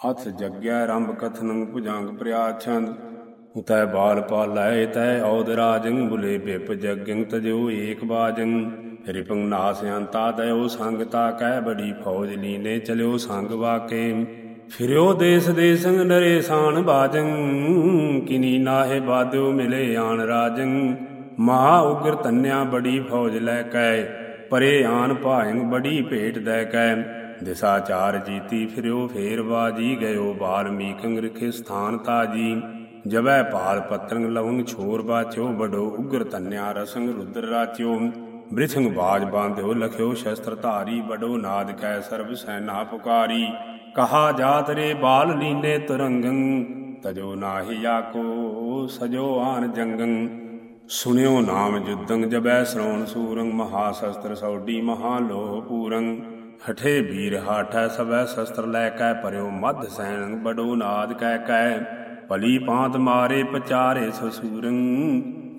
ਅਥ ਜਗਿਆ ਰੰਭ ਕਥਨੰ ਭੁਜੰਗ ਪ੍ਰਿਆਛੰਦ ਉਤੈ ਬਾਲ ਪਾਲੈ ਤੈ ਔਦ ਰਾਜੰ, ਬੁਲੇ ਬਿਪ ਜਗੰ ਤਜੋ ਏਕ ਬਾਜੰ। ਰਿਪੰ ਨਾਸ ਅੰਤਾ ਦਇਓ ਸੰਗਤਾ ਕਹਿ ਬੜੀ ਫੌਜ ਲੀਨੇ ਚਲਿਓ ਸੰਗ ਵਾਕੇ। ਫਿਰਿਓ ਦੇਸ ਦੇ ਸੰਗ ਨਰੇ ਸਾਨ ਬਾਜੰ, ਕਿਨੀ ਨਾਹੇ ਬਾਦਿਓ ਮਿਲੇ ਆਣ ਰਾਜੰ। ਮਹਾ ਉਗਰ ਤੰਨਿਆ ਬੜੀ ਫੌਜ ਲੈ ਕੈ, ਪਰੇ ਆਨ ਭਾਇੰ ਬੜੀ ਭੇਟ ਦੇ ਕੈ। ਦਿਸਾ ਚਾਰ ਜੀਤੀ ਫਿਰਿਓ, ਫੇਰ ਬਾਜੀ ਗਇਓ ਬਾਲਮੀਕੰ ਰਖੇ ਸਥਾਨ ਤਾਜੀ। ਜਬੈ ਪਾਲ ਪਤਰੰਗ ਲਵੰਗ ਛੋਰ ਬਾਚੋ ਬਡੋ ਉਗਰ ਤਨਿਆ ਰਸੰਗ ਰੁਦਰ ਰਾਚਿਓ। ਬ੍ਰਿਥੰਗ ਬਾਜ ਬਾਂਧਿਓ, ਲਖਿਓ ਸ਼ਸਤਰ ਧਾਰੀ ਬਡੋ ਨਾਦ ਕੈ ਸਰਬ ਸੈਨਾ ਪੁਕਾਰੀ। ਕਹਾ ਜਾਤ ਰੇ ਬਾਲ ਲੀਨੇ ਤੁਰੰਗੰ, ਤਜੋ ਨਾਹੀ ਆਕੋ, ਸਜੋ ਆਨ ਜੰਗੰ। ਸੁਨਿਓ ਨਾਮ ਜੁਦੰਗ ਜਬੈ ਸਰੋਣ ਸੂਰੰਗ ਮਹਾ ਸ਼ਸਤਰ ਸੌਡੀ ਮਹਾ ਲੋਹ ਪੂਰੰਗ ਹਠੇ ਵੀਰ ਹਾਠੈ ਸਭੈ ਸ਼ਸਤਰ ਲੈ ਕੈ ਪਰਿਓ ਮਧ ਸੈਨ ਬਡੋ ਨਾਦ ਕਹਿ ਕੈ ਭਲੀ ਪਾਂਤ ਮਾਰੇ ਪਚਾਰੇ ਸਸੂਰੰ,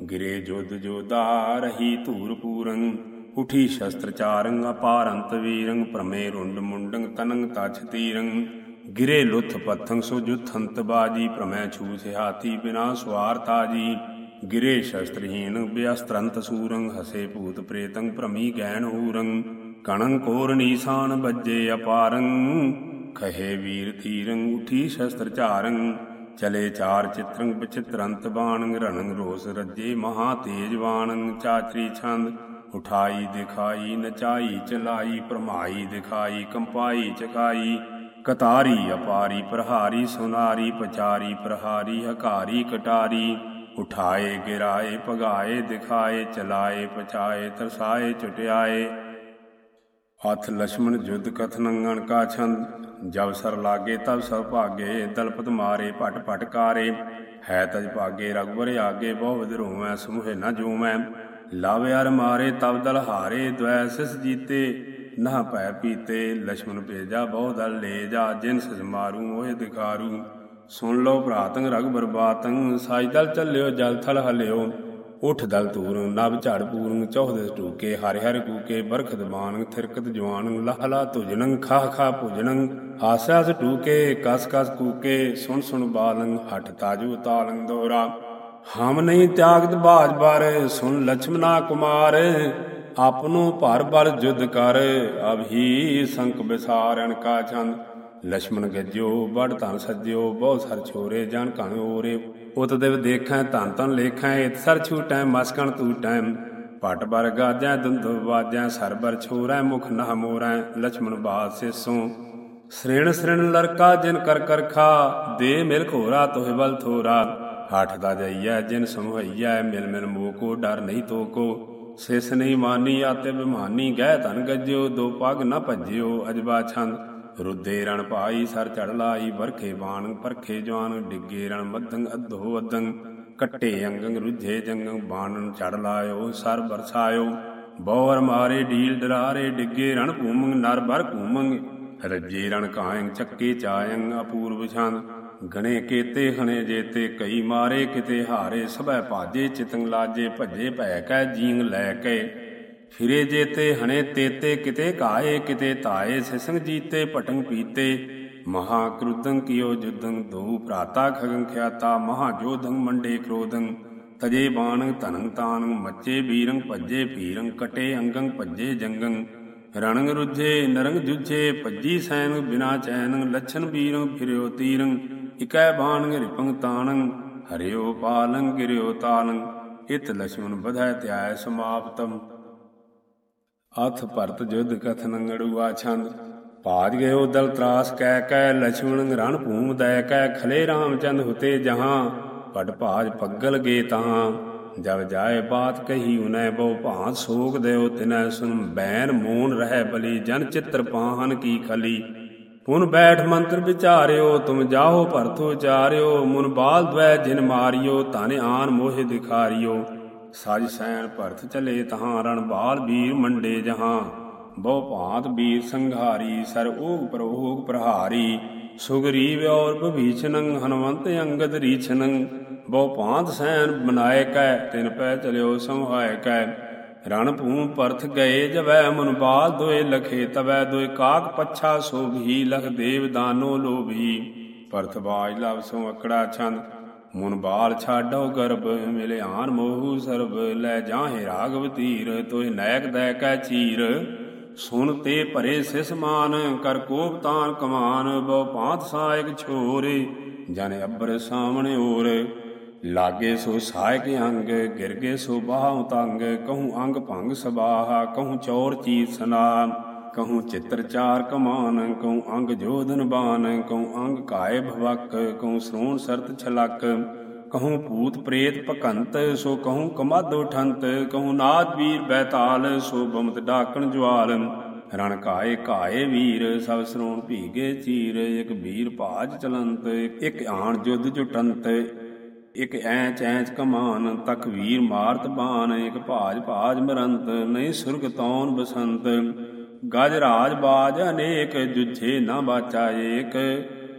ਗਿਰੇ ਜੋਦ ਜੋਦਾ ਰਹੀ ਧੂਰ ਪੂਰੰ। ਉਠੀ ਸ਼ਸਤਰ ਚਾਰੰ, ਅਪਾਰੰਤ ਵੀਰੰ ਪ੍ਰਮੇ ਰੁੰਡ ਮੁੰਡੰ, ਤਨੰ ਤਛ ਤੀਰੰ। ਗਿਰੇ ਲੁਥ ਪਥੰ, ਸੋ ਜੁਥੰਤ ਬਾਜੀ ਪ੍ਰਮੈ ਛੂਛ ਹਾਤੀ ਬਿਨਾ ਸਵਾਰ ਤਾਜੀ ਗਿਰੇ ਸ਼ਸਤਰਹੀਨ ਬਿਅਸਤਰੰਤ ਸੂਰੰ, ਹਸੇ ਭੂਤ ਪ੍ਰੇਤੰ, ਭ੍ਰਮੀ ਗੈਨ ਹੂਰੰ। ਕਣੰ ਕੋਰ ਨੀਸਾਨ ਬੱਜੇ ਅਪਾਰੰ, ਖਹੇ ਵੀਰ ਤੀਰੰ ਉਠੀ ਸ਼ਸਤਰ ਝਾਰੰ, ਚਲੇ ਚਾਰ ਚਿਤਰੰ ਬਚਿਤਰੰਤ ਬਾਣੰ, ਰਣੰ ਰੋਸ ਰੱਜੇ ਮਹਾ ਤੇਜਵਾਨੰ ਚਾਚਰੀ ਛੰਦ, ਉਠਾਈ ਦਿਖਾਈ, ਨਚਾਈ ਚਲਾਈ ਪਰਮਾਈ ਦਿਖਾਈ, ਕੰਪਾਈ ਚਕਾਈ, ਕਤਾਰੀ ਅਪਾਰੀ, ਪ੍ਰਹਾਰੀ ਸੁਨਾਰੀ, ਪਚਾਰੀ ਪ੍ਰਹਾਰੀ, ਹਕਾਰੀ ਕਟਾਰੀ, ਉਠਾਏ ਗਿਰਾਏ, ਭਗਾਏ ਦਿਖਾਏ, ਚਲਾਏ ਪਚਾਏ, ਤਰਸਾਏ ਚਟਿਆਏ ਅਥ ਲక్ష్మణ ਜੁਦ ਕਥਨੰਗਣ ਕਾ ਛੰਦ, ਜਬ ਸਰ ਲਾਗੇ ਤਬ ਸਭ ਭਾਗੇ, ਦਲਪਤ ਮਾਰੇ ਭਟ ਭਟ ਕਾਰੇ। ਹੈ ਤਜ ਭਾਗੇ ਰਗਵਰ ਆਗੇ ਬਹੁ ਵਿਦਰੋਵੇਂ ਸਮੂਹੇ ਨਾ ਜੂਵੇਂ ਲਵ ਯਾਰ ਮਾਰੇ ਤਬ ਦਲ ਹਾਰੇ, ਦਵੈ ਸਿਸ ਜੀਤੇ ਨਾ ਪੈ ਪੀਤੇ। ਲక్ష్మణ ਭੇਜਾ ਬਹੁ ਦਲ ਲੈ ਜਾ ਜਿਨ ਸਜ ਮਾਰੂ ਓਏ ਦਿਖਾਰੂ। ਸੁਣ ਲਓ ਭਰਾਤੰ ਰਗਵਰ ਬਾਤੰ ਸਾਜ ਦਲ ਚੱਲਿਓ, ਜਲ ਥਲ ਹਲਿਓ। ਉਠ ਦਲ ਤੂਰ ਨਵ ਝੜ ਪੂਰੰ ਚੌਹਦ ਟੂਕੇ ਹਰਿ ਹਰਿ ਕੂਕੇ ਬਰਖ ਦਮਾਨ ਥਿਰਕਤ ਜਵਾਨ, ਲਹਲਾ ਤੁਜਨੰ ਖਾਹ ਖਾਹ ਭੁਜਨੰ ਹਾਸ ਟੂਕੇ ਕਸ ਕਸ ਕੂਕੇ, ਸੁਣ ਸੁਣ ਬਾਲੰ ਹਟ ਤਾਜੂ ਤਾਲੰ ਦੋਰਾ। ਹਮ ਨਹੀਂ ਤਿਆਗਤ ਬਾਜ ਬਾਰ, ਸੁਣ ਲਛਮਨਾ ਕੁਮਾਰ, ਆਪਨੋ ਭਰ ਬਲ ਜੁਦ ਕਰ ਅਭੀ ਸੰਕ ਵਿਸਾਰਣ ਕਾ ਛੰਦ ਲਛਮਣ ਗੱਜਿਓ ਬੜ ਧਨ ਸੱਜਿਓ ਬਹੁਤ ਸਰ ਛੋਰੇ, ਜਾਣ ਕਣ ਓਰੇ। ਉਤ ਦੇਵ ਦੇਖੈ ਧਨ ਧਨ ਲੇਖੈ, ਇਤ ਸਰ ਛੂਟੈ ਮਸਕਣ ਤੂਟੈ। ਪਟ ਬਰ ਗਾਜੈ, ਦੰਦੁ ਵਾਜੈ ਸਰਬਰ ਛੋਰੈ, ਮੁਖ ਨਾ ਮੋਰੈ, ਲਛਮਣ ਬਾਦ ਸਿਸੂ। ਸ੍ਰੇਣ ਸ੍ਰੇਣ ਲਰਕਾ ਜਿਨ ਕਰ ਕਰ ਖਾ, ਦੇ ਮਿਲ ਘੋਰਾ ਤੋਹਿ ਬਲ ਥੋਰਾ। ਹਾਠ ਦਾ ਜਈਐ, ਜਿਨ ਸਮਹਈਐ ਮਿਲ ਮਿਲ ਮੋਕੋ, ਡਰ ਨਹੀਂ ਤੋਕੋ। ਸਿਸ ਨਹੀਂ ਮਾਨੀ, ਆਤੇ ਬਿਮਾਨੀ, ਗਹਿ ਧਨ ਗੱਜਿਓ, ਦੋ ਪਗ ਨਾ ਭੱਜਿਓ, ਅਜਬਾ ਛੰਦ। ਰੁੱਦੇ ਰਣ ਪਾਈ ਸਰ ਚੜ ਲਾਈ ਵਰਖੇ ਬਾਣ ਪਰਖੇ ਜਵਾਨ ਡਿੱਗੇ ਰਣ ਮੱਧੰ ਅਧੋ ਅਦੰ ਕੱਟੇ ਅੰਗੰ ਰੁਝੇ ਜੰਗੰ ਬਾਣਨ ਚੜ ਲਾਇਓ ਸਰ ਬਰਸਾਇਓ ਬੌਰ ਮਾਰੇ ਢੀਲ ਡਰਾਰੇ ਡਿੱਗੇ ਰਣ ਭੂਮੰ ਨਰ ਬਰ ਭੂਮੰ ਰੱਜੇ ਰਣ ਕਾਇੰ ਚੱਕੇ ਚਾਇੰ ਅਪੂਰਵ ਛੰਦ ਗਣੇ ਕੇਤੇ ਹਣੇ ਜੇਤੇ ਕਈ ਮਾਰੇ ਕਿਤੇ ਹਾਰੇ ਸਭੈ ਭਾਜੇ ਚਿਤੰਗ ਲਾਜੇ ਭੱਜੇ ਭੈ ਕੈ ਜੀਂਗ ਲੈ ਕੇ ਫਿਰੇ ਜੇਤੇ ਹਣੇ ਤੇਤੇ ਕਿਤੇ ਘਾਏ ਕਿਤੇ ਧਾਏ, ਸਿਸੰਗ ਜੀਤੇ ਪਟੰਗ ਪੀਤੇ। ਮਹਾ ਕ੍ਰੁਦੰ ਕਿਓ ਜੁਦੰ ਦੋ ਭਰਾਤਾ ਖਗੰ ਖਿਆਤਾ ਮਹਾ ਜੋਧੰ ਮੰਡੇ ਕ੍ਰੋਧੰ। ਤਜੇ ਬਾਣੰ ਧਨੰ ਤਾਨੰ ਮੱਚੇ ਬੀਰੰ ਭੱਜੇ ਭੀਰੰ, ਕਟੇ ਅੰਗੰ ਭੱਜੇ ਜੰਗੰ। ਰਣੰਗ ਰੁਝੇ ਨਰੰਗ ਜੁਝੇ, ਭੱਜੀ ਸੈਨ ਬਿਨਾ ਚੈਨ। ਲਛਨ ਬੀਰੰ ਫਿਰਿਓ ਤੀਰੰ, ਇਕੈ ਬਾਣੰ ਰਿਪੰਗ ਤਾਣੰ। ਹਰਿਓ ਪਾਲੰ ਗਿਰਿਓ ਤਾਲੰ, ਇਤ ਲਛਮਨ ਬਧੈ ਧਿਆਇ ਸਮਾਪਤਮ ਅਥ ਭਰਤ ਜੁਧ ਕਥਨੰਗੜੂਆ ਛੰਦ। ਭਾਜ ਗਇਓ ਦਲ ਤਰਾਸ, ਕਹਿ ਕਹਿ ਲਛਮਣ ਰਣ ਭੂਮ ਦੈ ਕੈ ਖਲੇ ਰਾਮਚੰਦ ਹੁਤੇ ਜਹਾਂ। ਪਟ ਭਾਜ ਪੱਗਲ ਗੇ ਤਹਾਂ ਜਬ ਜਾਏ ਬਾਤ ਕਹੀ ਉਨੈ ਬਹੁ ਭਾਂਤ, ਸੋਗ ਦਿਓ ਤਿਨੈ ਸੁਨ ਬੈਨ ਮੋਨ ਰਹਿ ਬਲੀ, ਜਨ ਚਿੱਤਰ ਪਾਹਨ ਕੀ ਖਲੀ। ਪੁਨ ਬੈਠ ਮੰਤਰ ਵਿਚਾਰਿਓ, ਤੁਮ ਜਾਹੋ ਭਰਤੋ ਚਾਰਿਓ ਮੁਨ ਬਾਲ ਦਵੈ ਜਿਨ ਮਾਰਿਓ ਤਾਨੇ ਆਨ ਮੋਹਿ ਦਿਖਾਰਿਓ। ਸਜ ਸੈਨ ਭਰਤ ਚਲੇ ਤਹਾਂ, ਰਣਬਾਲ ਵੀਰ ਮੰਡੇ ਜਹਾਂ। ਬਹੁ ਭਾਂਤ ਵੀਰ ਸੰਘਾਰੀ, ਸਰ ਓਗ ਪ੍ਰੋਗ ਪ੍ਰਹਾਰੀ। ਸੁਗਰੀਵ ਔਰ ਭੀਸ਼ਣੰ ਹਨਵੰਤ ਅੰਗਦ ਰੀਛਨੰ। ਬਹੁ ਭਾਂਤ ਸੈਨ ਬਨਾਏ ਕੈ, ਤਿਨ ਪੈ ਚਲਿਓ ਸੰਹਾਇ ਕੈ। ਰਣ ਭੂਮ ਪਰਥ ਗਏ ਜਵੈ, ਮਨ ਬਾਲ ਲਖੇ ਤਵੈ। ਦੋਏ ਕਾਕ ਪੱਛਾ ਸੋਭੀ, ਲਖ ਦੇਵ ਦਾਨੋ ਲੋਭੀ। ਪਰਥ ਬਾਜ ਲਵ ਸੋ ਅਕੜਾ ਛੰਦ। ਮੁਨ ਬਾਲ ਛਾਡੋ ਗਰਬ ਮਿਲਿਆਨ ਮੋਹੂ ਸਰਬ, ਲੈ ਜਾਹੇ ਰਾਗਵ ਤੀਰ ਤੋਏ ਨੈਕ ਦੈ ਕੈ ਚੀਰ। ਸੁਨ ਤੇ ਭਰੇ ਸਿਸਮਾਨ ਕਰ ਕੋਪ ਤਾਨ ਕਮਾਨ, ਬਹੁ ਪਾਂਤ ਸਾਇਕ ਛੋਰੇ, ਜਨ ਅੱਬਰ ਸਾਹਮਣੇ ਓਰ। ਲਾਗੇ ਸੋ ਸਾਇਕ ਅੰਗ, ਗਿਰਗੇ ਸੋ ਬਾਹ ਤੰਗ, ਕਹੂੰ ਅੰਗ ਭੰਗ ਸਬਾਹਾ, ਕਹੂੰ ਚੌਰ ਚੀਤ ਸਨਾ ਕਹੂੰ ਚਿੱਤਰ ਚਾਰ ਕਮਾਨ ਕਹੂੰ ਅੰਗ ਜੋਧਨ ਬਾਨ ਕਹੂੰ ਅੰਗ ਕਾਏ ਭਵਕ ਕਹੂੰ ਸ੍ਰੋਣ ਸਰਤ ਛਲਕ ਕਹੂੰ ਭੂਤ ਪ੍ਰੇਤ ਭਕੰਤ ਸੋ ਕਹੂੰ ਕਮਦ ਉਠੰਤ ਕਹੂੰ ਨਾਦ ਵੀਰ ਬੈਤਾਲ ਸੋ ਬਮਤ ਡਾਕਣ ਜਵਾਲ ਰਣ ਕਾਏ ਕਾਏ ਵੀਰ ਸਭ ਸਰੋਣ ਭੀਗੇ ਚੀਰ ਇਕ ਵੀਰ ਭਾਜ ਚਲੰਤ ਇਕ ਆਣ ਜੁਦ ਜੁਟੰਤ ਇਕ ਐਂਚ ਐਂਚ ਕਮਾਨ ਤਕ ਵੀਰ ਮਾਰਤ ਬਾਨ ਇਕ ਭਾਜ ਭਾਜ ਮਰੰਤ ਨਹੀਂ ਸੁਰਗ ਤੌਨ ਬਸੰਤ ਗਜ ਰਾਜ ਬਾਜ ਅਨੇਕ ਜੁਝੇ ਨਾ ਬਾਚਾ ਏਕ।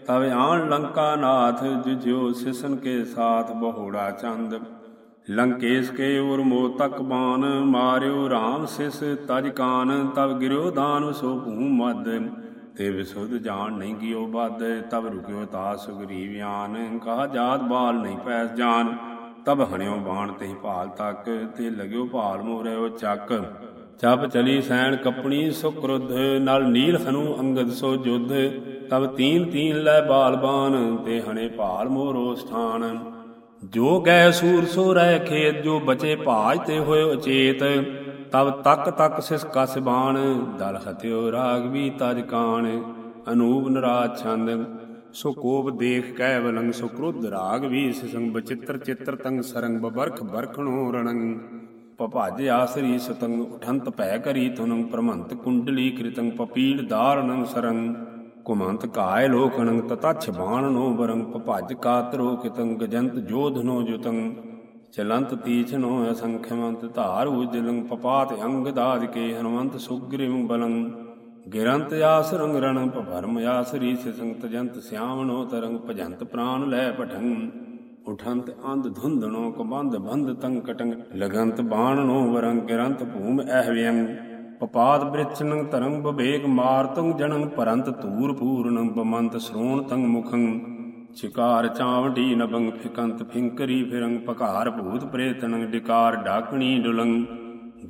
ਤਵ ਆਣ ਲੰਕਾ ਨਾਥ ਜੁਝਿਓ ਸਿਸਨ ਕੇ ਸਾਥ ਬਹੁੜਾ ਚੰਦ। ਲੰਕੇਸ਼ ਕੇ ਉਰ ਮੋ ਤਕ ਬਾਨ ਮਾਰਿਓ RAM ਸਿਸ ਤਜ ਕਾਨ। ਤਵ ਗਿਰਿਓ ਦਾਨ ਸੋ ਭੂ ਮਦ ਤੇ ਵਿਸੁਧ ਜਾਣ ਨਹੀਂ ਗਿਓ ਬਦ ਤਬ ਰੁਕਿਓ ਤਾ ਸੁਗਰੀਵਿਆਨ ਕਹਾ ਜਾਤ ਬਾਲ ਨਹੀਂ ਪੈਸ ਜਾਨ। ਤਬ ਹਣਿਓ ਬਾਣ ਤੇ ਭਾਲ ਤੱਕ। ਤੇ ਲਗਿਓ ਭਾਲ ਮੋਰਿਓ ਚੱਕ। ਚਪ ਚਲੀ ਸੈਣ ਕਪਣੀ ਸੁਕਰੁੱਧ ਨਾਲ ਨੀਲ ਹਨੂ ਅੰਗਦ ਸੋ ਜੁਧ। ਤਬ ਤੀਨ ਤੀਨ ਲੈ ਬਾਲਬਾਨ ਤੇ ਹਣੇ ਭਾਲ ਮੋਰੋ ਸਥਾਨ। ਜੋ ਗੈ ਸੂਰ ਸੋ ਰਹਿ ਖੇਤ, ਜੋ ਬਚੇ ਭਾਜ ਤੇ ਹੋਏ ਉਚੇਤ ਤਬ ਤੱਕ ਤੱਕ ਸਿਸ ਕਸ ਦਲ ਹਤਿਓ ਰਾਗ ਵੀ ਤਜ ਕਾਣ। ਅਨੂਪ ਨਰਾਜ ਛੰਦ, ਸੋ ਕੋਪ ਦੇਖ ਕੈ ਵਲੰਗ ਸੋ ਕ੍ਰੋਧ ਰਾਗ ਵੀ ਸਿਸੰਗ, ਬਚਿੱਤਰ ਚਿੱਤਰ ਤੰਗ ਸਰੰਗ, ਬਬਰਖ ਬਰਖਣੋ ਰਣੰਗ। ਪਭਾਜ ਆਸਰੀ ਸਤੰਗ ਉਠੰਤ ਭੈ ਕਰੀ ਤੁਨੰ ਪ੍ਰਮੰਤ ਕੁੰਡਲੀ ਕ੍ਰਿਤੰ ਪਪੀੜ ਦਾਰਣੰ ਸਰੰ। ਕੁਮੰਤ ਕਾਇ ਲੋਕਣੰ ਤਤਛ ਬਾਣਨੋ ਬਰੰ ਪਭਜ ਕਾਤਰੋ ਕਿਤੰ ਗਜੰਤ ਜੋਧਨੋ ਜੁਤੰ। ਚਲੰਤ ਤੀਛਨੋ ਅਸੰਖਮੰਤ ਧਾਰੂ ਉਜਲੰ। ਪਪਾਤ ਅੰਗ ਦਾਦ ਕੇ ਹਨਵੰਤ ਸੁਗ੍ਰਿਵ ਬਲੰ। ਗਿਰੰਤ ਆਸ ਰੰਗ ਰਣ ਭਰਮ ਆਸਰੀ ਸਿਸੰਤ ਜੰਤ ਸਿਆਵਣੋ ਤਰੰਗ। ਭਜੰਤ ਪ੍ਰਾਨ ਲੈ ਪਠੰ। ਉਠੰਤ ਅੰਧ ਧੁੰਦਣੋ ਕਬੰਧ ਬੰਧ ਤੰਕਟੰਗ ਲਗੰਤ ਬਾਣਨੋ ਵਰੰ ਗਿਰੰਤ ਭੂਮ ਅਹਵਿਯੰ ਪਪਾਦ ਬ੍ਰਿਛਨੰ ਤਰੰਗ ਬਵੇਗ ਮਾਰਤੰ ਜਨੰ ਪਰੰਤ ਧੂਰ ਪੂਰਨੰ ਬਮੰਤ ਸ਼੍ਰੋਣ ਤੰਗ ਮੁਖੰ। ਚਿਕਾਰ ਚਾਵਟੀ ਨਬੰਗ ਫਿਕੰਤ ਫਿੰਕਰੀ ਫਿਰੰਗ, ਪਕਾਰ ਭੂਤ ਪ੍ਰੇਤਨੰ ਡਿਕਾਰ ਡਾਕਣੀ ਡੁਲੰ।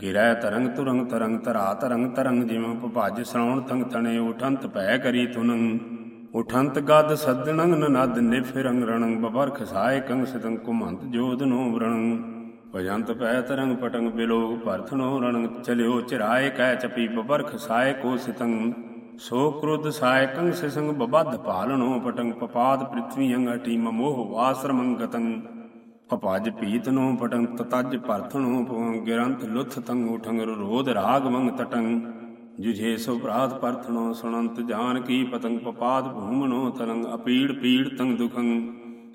ਗਿਰੈ ਤਰੰਗ ਤੁਰੰਗ ਤਰੰਗ ਤਰਾ ਤਰੰਗ ਤਰੰਗ ਜਿਵੇਂ ਪਭਜ ਸਰਾਉਣ ਤੰਗ ਤਣੇ, ਉਠੰਤ ਭੈ ਕਰੀ ਤੁਨੰ ਉਠੰਤ ਗਦ ਸੱਦਣੰ ਨਨਦ ਨਿਫਿਰੰਗ ਰਣੰ ਬਬਰਖ ਸਾਇ ਕੰਗ ਸਿਤੰ ਕੁਮੰਤ ਜੋਦਨੋ ਵਰਣੰ। ਭਜੰਤ ਪੈ ਤਰੰਗ ਪਟੰਗ ਬਿਲੋਗ ਪਰਥਨੋ ਰਣੰ ਚਲਿਓ ਚਿਰਾਏ ਕੈ ਚਪੀ ਬਬਰਖ ਸਾਇ ਕੋ ਸਿਤੰ। ਸੋ ਕ੍ਰੋਧ ਸਾਇ ਕੰਗ ਸਿਸੰਗ ਬਬਧ ਪਾਲਣੋ ਪਟੰਗ ਪਪਾਦ ਪ੍ਰਿਥਵੀ ਅੰਗ ਅਟੀ ਮੋਹ ਆਸਰਮੰ ਗਤੰ ਪਪਾਜ ਪੀਤਨੋ ਪਟੰਗ ਤਤਜ ਪਰਥਨੋ ਪਵੰ ਗਿਰੰਤ ਲੁਥ ਤੰਗ ਉਠੰਗ ਰੋਧ ਰਾਗ ਮੰਗ ਤਟੰਗ ਜੁਝੇ ਸੋ ਪ੍ਰਾਤ ਪਰਥਨੋ ਸੁਣੰਤ ਜਾਨ ਕੀ ਪਤੰਗ ਪਪਾਤ ਭੂਮਨੋ ਤਰੰਗ ਅਪੀੜ ਪੀੜ ਤੰਗ ਦੁਖੰ।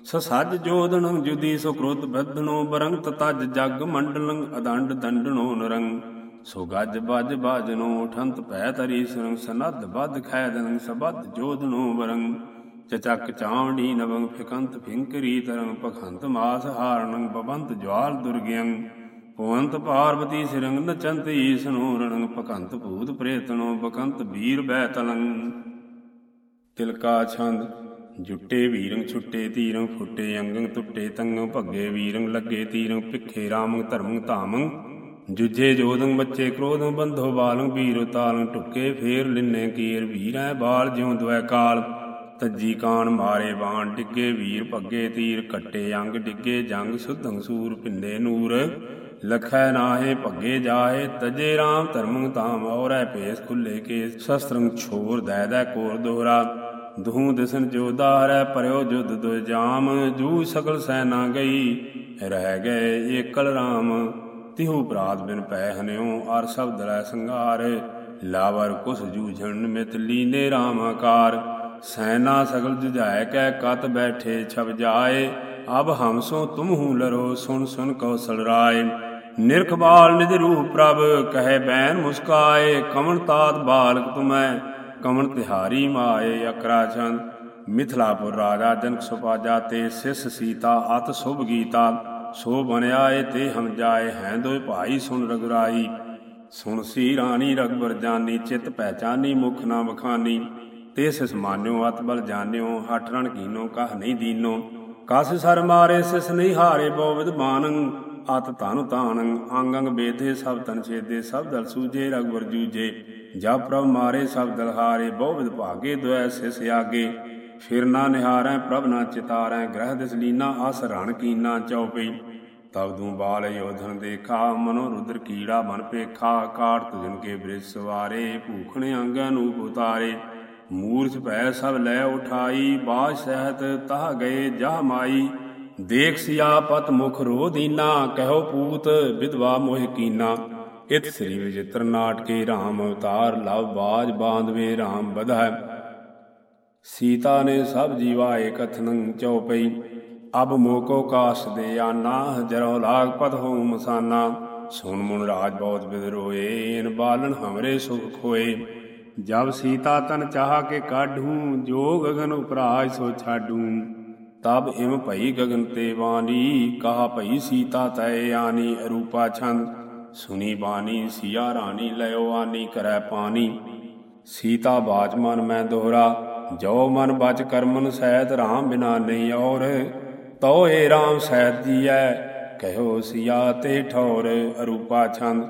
ਸਸਜ ਜੋਦਨੰ ਜੁਦੀ ਸੋ ਕ੍ਰੋਧ ਬਧਨੋ ਬਰੰਗ ਤਤਜ ਜਗ ਮੰਡਲੰ ਅਦੰਡ ਦੰਡਣੋ ਨਰੰਗ। ਸੋ ਗੱਜ ਬੱਜ ਬਾਜਨੋ ਉਠੰਤ ਭੈ ਤਰੀ ਸਰੰਗ ਸਨਦ ਬਦ ਖੈਦਨੰ ਸਬਦ ਜੋਦਨੋ ਬਰੰਗ। ਚਚਕ ਚਾਵੜੀ ਨਵੰਗ ਫਿਕੰਤ ਫਿੰਕਰੀ ਤਰੰਗ ਪਖੰਤ ਮਾਸ ਹਾਰਣੰ ਬਬੰਤ ਜਵਾਲ ਦੁਰਗਿਯੰ ਪਵੰਤ ਪਾਰਵਤੀ ਸਿਰੰਗ ਨਚੰਤ ਈਸਨੋ ਰਣੰਗ ਪਕੰਤ ਭੂਤ ਪ੍ਰੇਤਨੋ ਬਕੰਤ ਵੀਰ ਬੈ ਤਲੰ। ਤਿਲਕਾ ਛੰਦ ਜੁੱਟੇ ਵੀਰੰ ਛੁੱਟੇ ਤੀਰੰ, ਫੁੱਟੇ ਅੰਗੰ ਟੁੱਟੇ ਤੰਗੰ, ਭੱਗੇ ਵੀਰੰ ਲੱਗੇ ਤੀਰੰ ਪਿੱਖੇ ਰਾਮੰ ਧਰਮੰ ਧਾਮੰ। ਜੁਝੇ ਜੋਦੰ ਬੱਚੇ ਕ੍ਰੋਧੰ, ਬੰਧੋ ਬਾਲੰ ਵੀਰੋ ਤਾਲੰ ਟੁੱਕੇ ਫੇਰ ਲਿੰਨੇ ਕੀਰ, ਵੀਰੈ ਬਾਲ ਜਿਉ ਦੁਐ ਕਾਲ। ਤੱਜੀ ਕਾਨ ਮਾਰੇ ਬਾਣ, ਡਿੱਗੇ ਵੀਰ ਭੱਗੇ ਤੀਰ, ਕੱਟੇ ਅੰਗ ਡਿੱਗੇ ਜੰਗ, ਸੁਧੰ ਸੂਰ ਪਿੰਡੇ ਨੂਰ। ਲਖੈ ਨਾਹੇ ਭੱਗੇ ਜਾਹੇ ਤਜੇ ਰਾਮ ਧਰਮੰ ਤਾਮ ਔਰੈ ਭੇਸ ਖੁੱਲੇ ਕੇ ਸ਼ਸਤਰੰ ਛੋਰ ਦੈ ਦੈ ਕੋਰ ਦੋਹਰਾ। ਦਹੂ ਦਿਸਨ ਜੋਦਾਰੈ ਪਰਿਓ ਜੁਦ ਦੁ ਜਾਮ, ਜੂ ਸਗਲ ਸੈਨਾ ਗਈ, ਰਹਿ ਗਏ ਏਕਲ ਰਾਮ। ਤਿਹੂ ਪ੍ਰਾਤ ਬਿਨ ਪੈ ਹਨਿਓ, ਅਰ ਸਭ ਲੈ ਸੰਘਾਰ। ਲਾਵਰ ਕੁਸ ਜੂਝਣ ਮਿਤ ਲੀਨੇ ਰਾਮ ਆਕਾਰ। ਸੈਨਾ ਸਗਲ ਜੁਝਾਇ ਕੈ ਕਤ ਬੈਠੇ ਛਬ ਜਾਏ, ਅਬ ਹਮਸੋ ਤੁਮ ਹੂੰ ਲਰੋ, ਸੁਣ ਸੁਣ ਕੌਸਲ ਰਾਏ। ਨਿਰਖ ਬਾਲ ਨਿਜ ਰੂਪ ਪ੍ਰਭ, ਕਹੈ ਬੈਨ ਮੁਸਕਾਏ ਕਮਨ ਤਾਤ ਬਾਲਕ ਤੁਮੈ ਕਮਨ ਤਿਹਾਰੀ ਮਾਏ ਅਕਰਾਚੰਦ ਮਿਥਲਾਪੁਰ ਰਾਜਾ ਜਨਕ ਸੁਪਾਜਾ ਤੇ ਸਿਸ ਸੀਤਾ ਅਤ ਸੁਭ ਗੀਤਾ। ਸੋ ਬਨ ਤੇ ਹਮ ਜਾਏ ਹੈ ਦੋਇ ਭਾਈ ਸੁਨ ਰਗੁਰਾਈ। ਸੁਣ ਸੀ ਰਾਣੀ ਰਗਬਰ ਜਾਨੀ, ਚਿਤ ਪਹਿਚਾਨੀ ਮੁਖ ਨਾ ਬਖਾਨੀ ਤੇ ਸਿਸ ਮਾਨਿਓ ਅਤ ਬਲ ਜਾਣਿਓ ਹਟ ਰਣ ਕੀਨੋ, ਕਹ ਨਹੀਂ ਦੀਨੋ। ਕਸ ਸਰ ਮਾਰੇ ਸਿਸ ਨਹੀਂ ਹਾਰੇ ਬੋ ਵਿਦਮਾਨੰ ਅਤ ਧਨ ਤਾਨੰ ਅੰਗ ਅੰਗ ਬੇਧੇ ਸਭ ਤਨ ਛੇਦੇ, ਸਭ ਦਲ ਸੂਜੇ ਰਗਵਰ ਜੂਜੇ ਜਬ ਪ੍ਰਭ ਮਾਰੇ, ਸਭ ਦਲ ਹਾਰੇ, ਬਹੁ ਵਿਦ ਭਾਗੇ ਦੁਐ ਸਿਸ ਆਗੇ। ਫਿਰ ਨਾ ਨਿਹਾਰੈ, ਪ੍ਰਭ ਨਾ ਚਿਤਾਰੈ, ਗ੍ਰਹਿ ਦਿਸ ਲੀਨਾ, ਆਸ ਰਣ ਕੀਨਾ ਚਉਪਈ ਤਬ ਦੂ ਬਾਲ ਯੋਧਨ ਦੇਖਾ, ਮਨੋ ਰੁਦਰ ਕੀੜਾ ਮਨ ਪੇਖਾ ਕਾਟ ਤੁਜਨ ਕੇ ਬ੍ਰਿਜ ਸਵਾਰੇ, ਭੂਖਣੇ ਅੰਗਾਂ ਨੂੰ ਉਤਾਰੇ। ਮੂਰਛ ਭੈ ਸਭ ਲੈ ਉਠਾਈ ਬਾਜ ਸਹਿਤ ਤਹ ਗਏ ਜਹ ਮਾਈ। ਦੇਖ ਸਿਆਪਤ ਮੁਖ ਰੋ ਦੀਨਾ, ਕਹਿਓ ਪੂਤ ਵਿਧਵਾ ਮੋਹਿ ਕੀਨਾ। ਇਤ ਸ੍ਰੀ ਵਿਜਿਤਰ ਨਾਟਕੇ ਰਾਮ ਅਵਤਾਰ, ਲਵ ਬਾਜ ਬਾਂਧਵੇ RAM ਬਧਾਇ ਸੀਤਾ ਨੇ ਸਭ ਜੀਵਾਏ ਕਥਨੰ ਚਉਪਈ। ਅਬ ਮੋਕੋ ਕਾਸ ਦੇ ਆਨਾ, ਜਰੋ ਲਾਗ ਪਤ ਹੋ ਮਸਾਨਾ। ਸੁਨ ਮੁਨ ਰਾਜ ਬਹੁਤ ਬਿਦਰੋਏ ਇਨ ਬਾਲਨ ਹਮਰੇ ਸੁਖ ਖੋਏ। ਜਬ ਸੀਤਾ ਤਨ ਚਾਹ ਕੇ ਕਾਢੂ ਜੋ ਗਗਨ ਉਪਰਾਜ ਸੋ ਛਾਡੂ। ਤਬ ਇਮ ਭਈ ਗਗਨ ਤੇ ਬਾਣੀ, ਕਹਾ ਭਈ ਸੀਤਾ ਤੈ ਆਨੀ ਅਰੂਪਾ ਛੰਦ। ਸੁਨੀ ਬਾਣੀ, ਸਿਆ ਰਾਣੀ, ਲਿਓ ਆਨੀ ਕਰੈ ਪਾਣੀ। ਸੀਤਾ ਬਾਚ ਮਨ ਮੈਂ ਦੋਹਰਾ, ਜੋ ਮਨ ਬਚ ਕਰਮਨ ਸਹਿਤ RAM ਬਿਨਾ ਨਹੀਂ ਔਰ। ਤੋ ਏ RAM ਸਹਿਤ ਜੀਐ, ਕਹਿਓ ਸਿਆ ਤੇ ਠੌਰ, ਅਰੂਪਾ ਛੰਦ।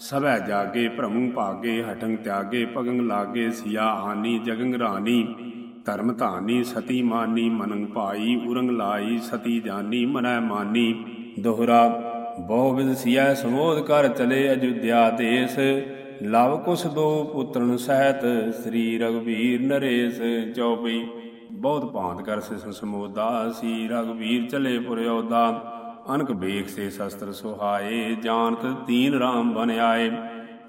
ਸਭੈ ਜਾਗੇ ਭ੍ਰਮੰ ਭਾਗੇ ਹਟੰ ਤਿਆਗੇ ਪਗੰਗ ਲਾਗੇ, ਸਿਆ ਆਨੀ ਜਗੰਗ ਰਾਣੀ। ਧਰਮ ਧਾਨੀ, ਸਤੀ ਮਾਨੀ, ਮਨੰ ਭਾਈ, ਉਰੰਗ ਲਾਈ, ਸਤੀ ਜਾਨੀ, ਮਨੈ ਮਾਨੀ। ਦੋਹਰਾ, ਬਹੁ ਵਿਦ ਸਿਆ ਸਮੋਧ ਕਰ ਚਲੇ ਅਯੁੱਧਿਆ ਦੇਸ। ਲਵ ਕੁਸ ਦੋ ਪੁੱਤਰਨ ਸਹਿਤ, ਸ੍ਰੀ ਰਗਵੀਰ ਨਰੇਸ਼ ਚੌਪਈ। ਬਹੁਤ ਭਾਂਤ ਕਰ ਸਿਸ ਸਮੋਦਾ ਸੀ ਰਗਵੀਰ ਚਲੇ ਪੁਰਿਓਦਾ ਅਨਕ ਬੇਖ ਸੇ ਸ਼ਸਤਰ ਸੁਹਾਏ, ਜਾਣਤ ਤੀਨ ਰਾਮ ਬਨ ਆਏ।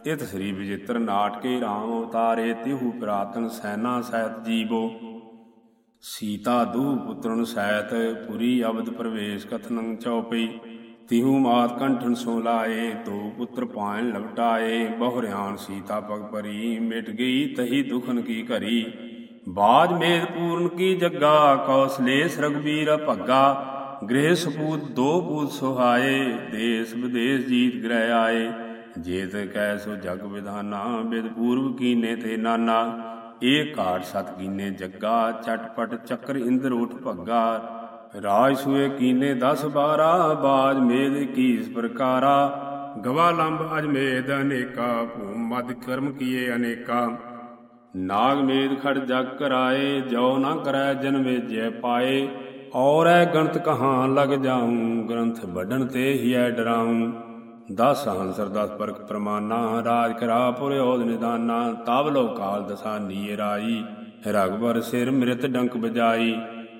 ਇਤ ਸ੍ਰੀ ਵਿਜਿਤਰ ਨਾਟਕੇ ਰਾਮ ਅਵਤਾਰੇ ਤਿਹੂ ਪ੍ਰਾਤਨ ਸੈਨਾ ਸਹਿਤ ਜੀਵੋ। ਸੀਤਾ ਦੂ ਪੁੱਤਰਨ ਸਹਿਤ ਪੁਰੀ ਅਵਦ ਪ੍ਰਵੇਸ਼ ਕਥਨੰ ਚਉਪਈ। ਤਿਹੂ ਮਾਤ ਕੰਠਨ ਸੋ ਲਾਏ, ਦੋ ਪੁੱਤਰ ਪਾਇਨ ਲਪਟਾਏ। ਬਹੁਰਿਆਨ ਸੀਤਾ ਪਗ ਪਰੀ, ਮਿਟ ਗਈ ਤਹੀ ਦੁਖਨ ਕੀ ਘਰੀ ਬਾਜ ਮੇਦ ਪੂਰਨ ਕੀ ਜੱਗਾ, ਕੌਸਲੇਸ ਰਗਵੀਰ ਭੱਗਾ। ਗ੍ਰਹਿ ਸਪੂਤ ਦੋ ਪੂਤ ਸੁਹਾਏ, ਦੇਸ ਵਿਦੇਸ ਜੀਤ ਗ੍ਰਹਿ ਆਏ। ਜੇਤ ਕੈ ਸੋ ਜਗ ਵਿਧਾਨਾ, ਬਿਦ ਪੂਰਵ ਕੀਨੇ ਤੇ ਨਾਨਾ। ਏ ਘਾਟ ਸਤ ਕੀਨੇ ਜੱਗਾ, ਚਟਪਟ ਚੱਕਰ ਇੰਦਰ ਉਠ ਭੱਗਾ। ਰਾਜ ਸੁਏ ਕੀਨੇ 10 12 ਬਾਜ ਮੇਦ ਕੀਸ ਪ੍ਰਕਾਰਾ। ਗਵਾ ਲੰਬ ਅਜਮੇਦ ਅਨੇਕਾ ਭੂਮ ਮਦ ਕਰਮ ਕੀਏ ਅਨੇਕਾ। ਨਾਗ ਮੇਦ ਖੜ ਜਗ ਕਰਾਏ ਜੋ ਨਾ ਕਰੈ ਜਨਮੇ ਜੈ ਪਾਏ। ਔਰ ਐ ਗਣਤ ਕਹਾਂ ਲਗ ਜਾਉ ਗ੍ਰੰਥ ਵੱਢਣ ਤੇ ਹੀ ਐ ਡਰਾਉ ਦਸ ਹੰਸਰ ਦਸ ਪਰਖ ਪ੍ਰਮਾਨਾ ਰਾਜ ਕਰਾ ਪੁਰਿਓਦ ਨਿਦਾਨਾ, ਤਬ ਲੋ ਕਾਲ ਦਸਾ ਨੀਏ ਰਾਈ। ਰਗਵਰ ਸਿਰ ਮ੍ਰਿਤ ਡੰਕ ਬਜਾਈ।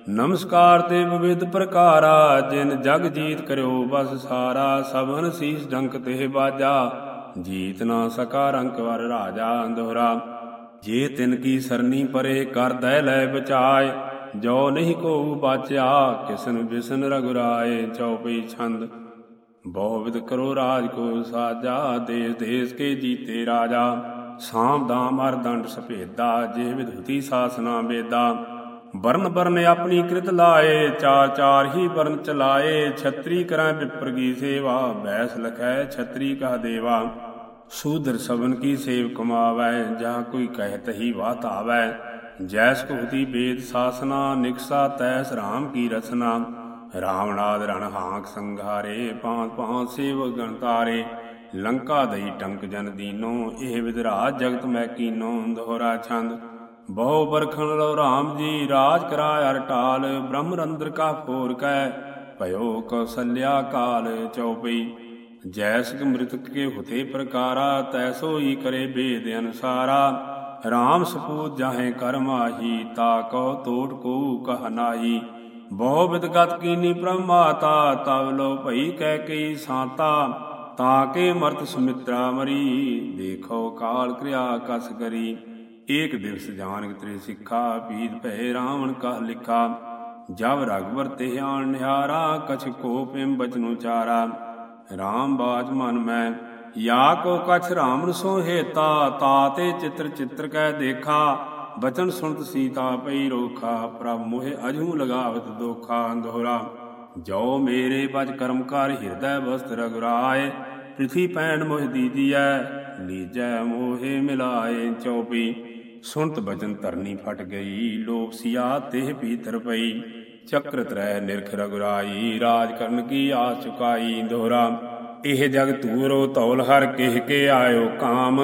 ਨਮਸਕਾਰ ਤੇ ਵਿਵਿਧ ਪ੍ਰਕਾਰਾ, ਜਿਨ ਜਗ ਜੀਤ ਕਰਿਓ ਬਸ ਸਾਰਾ, ਸਭਨ ਸੀਸ ਡੰਕ ਤੇ ਬਾਜਾ। ਜੀਤ ਨਾ ਸਕਾ ਰੰਕ ਵਰ ਰਾਜਾ ਦੋਹਰਾ ਜੇ ਤਿਨ ਕੀ ਸਰਨੀ ਪਰੇ ਕਰ ਦੈ ਲੈ ਬਚਾਏ, ਜੋ ਨਹੀਂ ਕੋ ਬਾਚਿਆ, ਕਿਸਨ ਬਿਸਨ ਰਗੁਰਾਏ ਚਉਪਈ ਛੰਦ। ਬਹੁ ਵਿਦ ਕਰੋ ਰਾਜ ਕੋ ਸਾਜਾ, ਦੇਸ ਦੇਸ ਕੇ ਜੀਤੇ ਰਾਜਾ। ਸਾਮ ਦਾਮ ਅਰ ਦੰਡ ਸਭੇਦਾ ਜੇ ਵਿਧੂਤੀ ਸਾਸਨਾ ਬੇਦਾ ਵਰਨ ਵਰਨ ਆਪਣੀ ਕ੍ਰਿਤ ਲਾਏ, ਚਾਰ ਚਾਰ ਹੀ ਵਰਨ ਚਲਾਏ। ਛਤਰੀ ਕਰਾਂ ਵਿਪਰ ਕੀ ਸੇਵਾ, ਬੈਸ ਲਖੈ ਛਤਰੀ ਕਾ ਦੇਵਾ। ਸੂਦਰ ਸਬਨ ਕੀ ਸੇਵ ਕਮਾਵੈ, ਜਾਂ ਕੋਈ ਕਹਿਤ ਹੀ ਵਾਤ ਆਵੈ ਜੈਸ ਕੁਹਤੀ ਬੇਦ ਸਾਸਨਾ, ਨਿਕਸਾ ਤੈਸ ਰਾਮ ਕੀ ਰਸਨਾ। ਰਾਵਣਾਦ ਰਣ ਹਾਂਕ ਸੰਘਾਰੇ, ਪਾਂਤ ਪਾਂਤ ਸੇਵ ਗਣਤਾਰੇ ਲੰਕਾ ਦਈ ਟੰਕ ਜਨ ਦੀਨੋ, ਇਹ ਵਿਦਰਾਜ ਜਗਤ ਮੈਂ ਕੀਨੋ, ਦੋਹਰਾ ਛੰਦ। ਬਹੁ ਬਰਖਣ ਲੋ ਰਾਮ ਜੀ, ਰਾਜ ਕਰਾਇ ਅਰ ਟਾਲ ਬ੍ਰਹਮ ਰੰਦਰ ਕਾ ਫੋਰ ਕੈ, ਭਇਓ ਕੌਸਲਿਆ ਕਾਲ ਚਉਪਈ। ਜੈਸਿਕ ਮ੍ਰਿਤਕ ਕੇ ਹੁਤੇ ਪ੍ਰਕਾਰਾ ਤੈਸੋ ਹੀ ਕਰੇ ਬੇਦ ਅਨੁਸਾਰਾ। RAM ਸਪੂਤ ਜਾਹੇ ਕਰਮ ਆਹੀ ਤਾ ਕੋ ਤੋਟ ਕੋ ਕਹਨਾਹੀ ਬਹੁ ਵਿਦਗਤ ਕੀਨੀ ਪ੍ਰਮਾਤਾ, ਤਵ ਲੋ ਭਈ ਕਹਿ ਕਈ ਸਾਤਾ, ਤਾ ਕੇ ਮਰਤ ਸੁਮਿਤਰਾ ਮਰੀ, ਦੇਖੋ ਕਾਲ ਕਿਰਿਆ ਕਸ ਕਰੀ। ਏਕ ਦਿਵਸ ਜਾਨਕ ਤ੍ਰਿ ਸਿੱਖਾ ਪੀਰ ਭੈ ਰਾਵਣ ਕਹ ਲਿਖਾ। ਜਬ ਰਗਵਰ ਤੇ ਆਣ ਨਿਹਾਰਾ, ਕਛ ਕੋ ਪਿਮ ਬਚਨੁ ਚਾਰਾ। ਰਾਮ ਬਾਜ ਮਨ ਮੈਂ, ਯਾ ਕੋ ਕਛ ਰਾਮ ਸੋ ਹੇਤਾ ਤਾ ਤੇ ਚਿਤਰ ਚਿਤਰ ਕਹਿ ਦੇਖਾ। ਬਚਨ ਸੁਣਤ ਸੀਤਾ ਪਈ ਰੋਖਾ, ਪ੍ਰਭ ਮੋਹਿ ਅਜੂ ਲਗਾਵਤ ਦੋਖਾ ਦੋਹਰਾ ਜੋ ਮੇਰੇ ਬਜ ਕਰਮ ਕਰ ਹਿਰਦੈ ਬਸਤ ਰਗੁਰਾਏ, ਪ੍ਰਿਥੀ ਪੈਣ ਮੋਹ ਦੀਜੀਐ ਲੀਜੈ ਮੋਹਿ ਮਿਲਾਏ ਚਉਪੀ ਸੁਣਤ ਬਚਨ ਧਰਨੀ ਫਟ ਗਈ ਲੋਕ ਸਿਆ ਤਿਹ ਭੀਤਰ ਪਈ। ਚੱਕਰ ਤਰੈ ਨਿਰਖ ਰਗੁਰਾਈ, ਰਾਜ ਕਰਨ ਕੀ ਆਸ ਚੁਕਾਈ ਦੋਹਰਾ ਇਹ ਜਗ ਤੂਰੋ ਤੌਲ ਹਰ ਕਿਹ ਕੇ ਆਇਓ ਕਾਮ।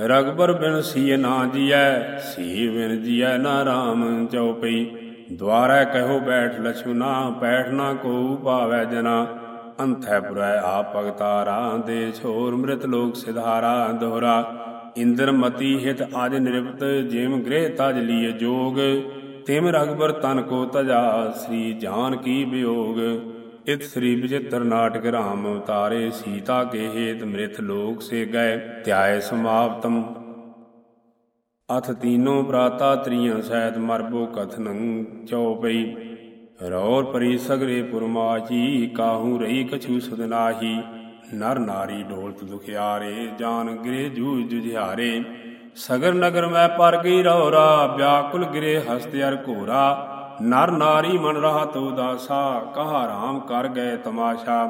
ਰਗਬਰ ਬਿਨ ਸੀਏ ਨਾ ਜੀਐ, ਸੀ ਬਿਨ ਜੀਐ ਨਾ ਰਾਮ ਚਉਪਈ। ਦੁਆਰਾ ਕਹੋ ਬੈਠ ਲਛਮਨਾ ਬੈਠ ਨਾ ਕੋ ਪਾਵੈ ਜਨਾ। ਅੰਥੈ ਪੁਰੈ ਆਪ ਭਗਤਾਰਾ, ਦੇ ਛੋਰ ਮ੍ਰਿਤ ਲੋਕ ਸਿਧਾਰਾ, ਦੋਹਰਾ। ਇੰਦਰ ਮਤੀ ਹਿਤ ਅਜ ਨਿਰਪਤ ਜਿਮ ਗ੍ਰਹਿ ਤਜ ਲੀਏ ਜੋਗ। ਤਿਮ ਰਗਬਰ ਤਨ ਕੋ ਤਜਾ, ਸ੍ਰੀ ਜਾਨ ਕੀ ਬਿਯੋਗ। ਇਤ ਸ੍ਰੀ ਵਿਜਿਤਰ ਨਾਟਕ ਰਾਮ ਅਵਤਾਰੇ, ਸੀਤਾ ਕੇ ਹੇਤ ਮ੍ਰਿਥ ਲੋਕ ਸੇ ਗਏ ਧਿਆਏ ਸਮਾਪਤਮ ਅਥ ਤੀਨੋ ਪ੍ਰਾਤਾ ਤ੍ਰਿਯੰ ਸਹਿਤ ਮਰਬੋ ਕਥਨੰ ਚਉਪਈ ਰੌਰ ਪਰੀ ਸਗਰੇ ਪੁਰਮਾਚੀ, ਕਾਹੂ ਰਹੀ ਕਛੂ ਸੁਦਨਾਹੀ ਨਰ ਨਾਰੀ ਢੋਲਤ ਦੁਖਿਆਰੇ, ਜਾਨ ਗ੍ਰੇ ਜੂਝ ਜੁਝਿਆਰੇ। ਸਗਰ ਨਗਰ ਮੈਂ ਪਰ ਗਈ ਰੌਰਾ, ਵਿਆਕੁਲ ਗ੍ਰੇ ਹਸਤ ਘੋਰਾ। ਨਰ ਨਾਰੀ ਮਨ ਰਹਤ ਉਦਾਸਾ, ਕਹਾ ਰਾਮ ਕਰ ਗਏ ਤਮਾਸ਼ਾ।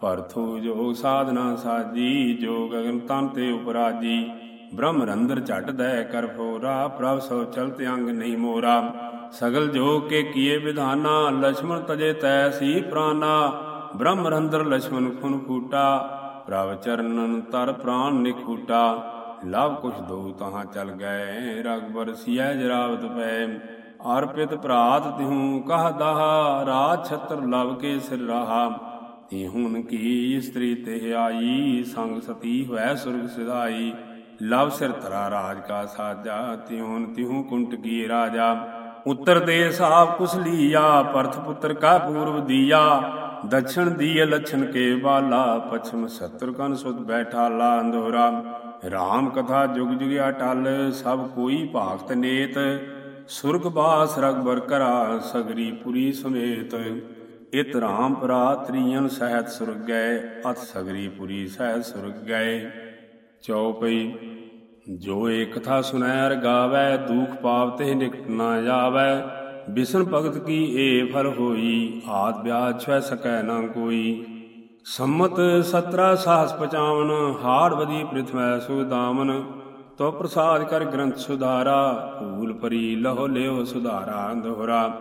ਭਰਥੂ ਜੋ ਸਾਧਨਾ ਸਾਜੀ ਜੋਗ ਅਗਨ ਤਨ ਤੇ ਉਪਰਾਜੀ। ਬ੍ਰਹਮ ਰੰਦਰ ਝਟ ਦੈ ਕਰ ਫੋਰਾ, ਪ੍ਰਭ ਸੋ ਚਲਤ ਅੰਗ ਨਹੀਂ ਮੋਰਾ। ਸਗਲ ਜੋਗ ਕੇ ਕੀਏ ਵਿਧਾਨਾ ਲక్ష్మణ ਤਜੇ ਤੈਸੀ ਪ੍ਰਾਨਾ। ਬ੍ਰਹਮ ਰੰਦਰ ਲక్ష్మణ ਖੁਨ ਫੂਟਾ, ਪ੍ਰਭ ਚਰਨਨ ਤਰ ਪ੍ਰਾਨ ਨਿਖੂਟਾ। ਲਵ ਕੁਛ ਦੋ ਤਹਾਂ ਚਲ ਗਏ ਰਗ ਬਰਸੀਐ ਜਰਾਵਤ ਪੈ। ਅਰਪਿਤ ਭਰਾਤ ਤਿਹੂ ਕਹ ਦਹਾ, ਰਾਜ ਛਤਰ ਲਵ ਕੇ ਸਿਰ ਰਹਾ। ਤਿਹੁਨ ਕੀ ਇਸਤਰੀ ਤੇ ਆਈ, ਸੰਗ ਸਤੀ ਹੋਇ ਸੁਰਗ ਸਿਧਾਈ। ਲਵ ਸਿਰ ਤਰਾ ਰਾਜ ਕਾ ਸਾਜਾ ਤਿਹੁਨ ਤਿਹੂ ਕੁੰਟ ਕੀ ਰਾਜਾ। ਉੱਤਰ ਦੇ ਸਾਬ ਕੁਸ ਲੀਆ, ਪਰਥ ਪੁੱਤਰ ਕਾ ਪੂਰਵ ਦੀਆ। ਦਛਣ ਦੀਏ ਲਛਨ ਕੇ ਬਾਲਾ, ਪਛਮ ਸਤਰ ਕਨ ਸੁਤ ਬੈਠਾ ਲਾ ਅੰਧੋਰਾ। RAM ਕਥਾ ਜੁਗ ਜੁਗਿਆ ਟਲ, ਸਭ ਕੋਈ ਭਾਗਤ ਨੇਤ। ਸੁਰਗ ਬਾਸ ਰਗਬਰ ਕਰਾ ਸਗਰੀ ਪੁਰੀ ਸਮੇਤ। ਇਤ ਰਾਮ ਪਰਾ ਸਹਿਤ ਸੁਰਗ ਗਏ ਅਤ ਸਗਰੀ ਪੁਰੀ ਸਹਿਤ ਸੁਰਗ। ਗਏ ਚਉਪਈ ਜੋ ਏ ਕਥਾ ਸੁਨੈ ਗਾਵੈ, ਦੁਖ ਪਾਪ ਤੇ ਨਿਕਟ ਨਾ ਜਾਵੈ। ਬਿਸ਼ਨ ਭਗਤ ਕੀ ਏ ਫਲ ਹੋਈ, ਆਦ ਵਿਆਜ ਛੈ ਸਕੈ ਨਾ ਕੋਈ। ਸੰਮਤ 17 ਸਾਹਸ ਪਚਾਵਨ, ਹਾੜ ਵਧੀ ਪ੍ਰਿਥਵੈ ਸੁਦਾਮਨ ਤੋ ਪ੍ਰਸਾਦ ਕਰ ਗ੍ਰੰਥ ਸੁਧਾਰਾ, ਭੂਲ ਪਰੀ ਲਹੋ ਲਿਓ ਸੁਧਾਰਾ ਦੋਹਰਾ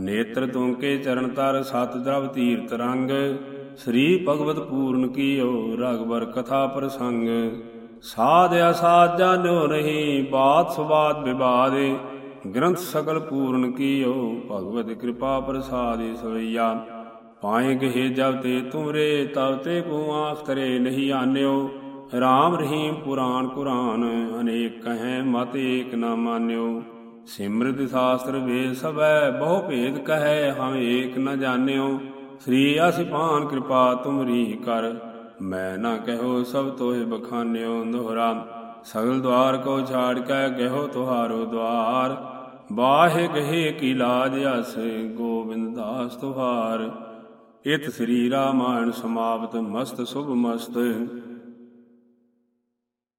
ਨੇਤਰ ਤੁੰਕੇ ਚਰਨ ਤਰ, ਸਤ ਦਰਵ ਤੀਰਤ ਰੰਗ। ਸ੍ਰੀ ਭਗਵਤ ਪੂਰਨ ਕੀਓ ਰਗਬਰ ਕਥਾ ਪ੍ਰਸੰਗ। ਸਾਧ ਅਸਾਧ ਜਾਣੋ ਰਹੀ, ਬਾਤ ਸੁਬਾਤ ਵਿਵਾਦੇ। ਗ੍ਰੰਥ ਸਗਲ ਪੂਰਨ ਕੀਓ, ਭਗਵਤ ਕਿਰਪਾ ਪ੍ਰਸਾਦਿ ਸਵਈਆ ਪਾਏ ਗਏ ਜਬ ਤੇ ਤੁਮਰੇ, ਤਬ ਤੇ ਕੋ ਆਖ ਕਰੇ ਨਹੀਂ ਆਨਿਓ। RAM ਰਹੀਮ ਪੁਰਾਨ ਕੁਰਾਨ ਅਨੇਕ ਕਹੈ ਮਤ ਏਕ ਨਾ ਮਾਨਿਓ। ਸਿਮਰਤ ਸ਼ਾਸਤਰ ਵੇ ਸਭੈ, ਬਹੁ ਭੇਦ ਕਹੈ ਹਮ ਏਕ ਨ ਜਾਣਿਓ। ਸ੍ਰੀ ਅਸਿਪਾਨ ਕਿਰਪਾ ਤੁਮਰੀ ਕਰ, ਮੈਂ ਨਾ ਕਹੋ ਸਭ ਤੋਹਿ ਬਖਾਨਿਓ ਦੋਹਰਾ। ਸਗਲ ਦਵਾਰ ਕੋ ਛਾੜ ਕੇ ਗਹਿਓ ਤੁਹਾਰੋ ਦਵਾਰ। ਬਾਹੇ ਗਹੇ ਕੀ ਲਾਜ ਅਸ, ਗੋਬਿੰਦ ਦਾਸ ਤੁਹਾਰ। ਇਤ ਸ੍ਰੀ ਰਾਮਾਇਣ ਸਮਾਪਤ, ਮਸਤ ਸੁਭ ਮਸਤ।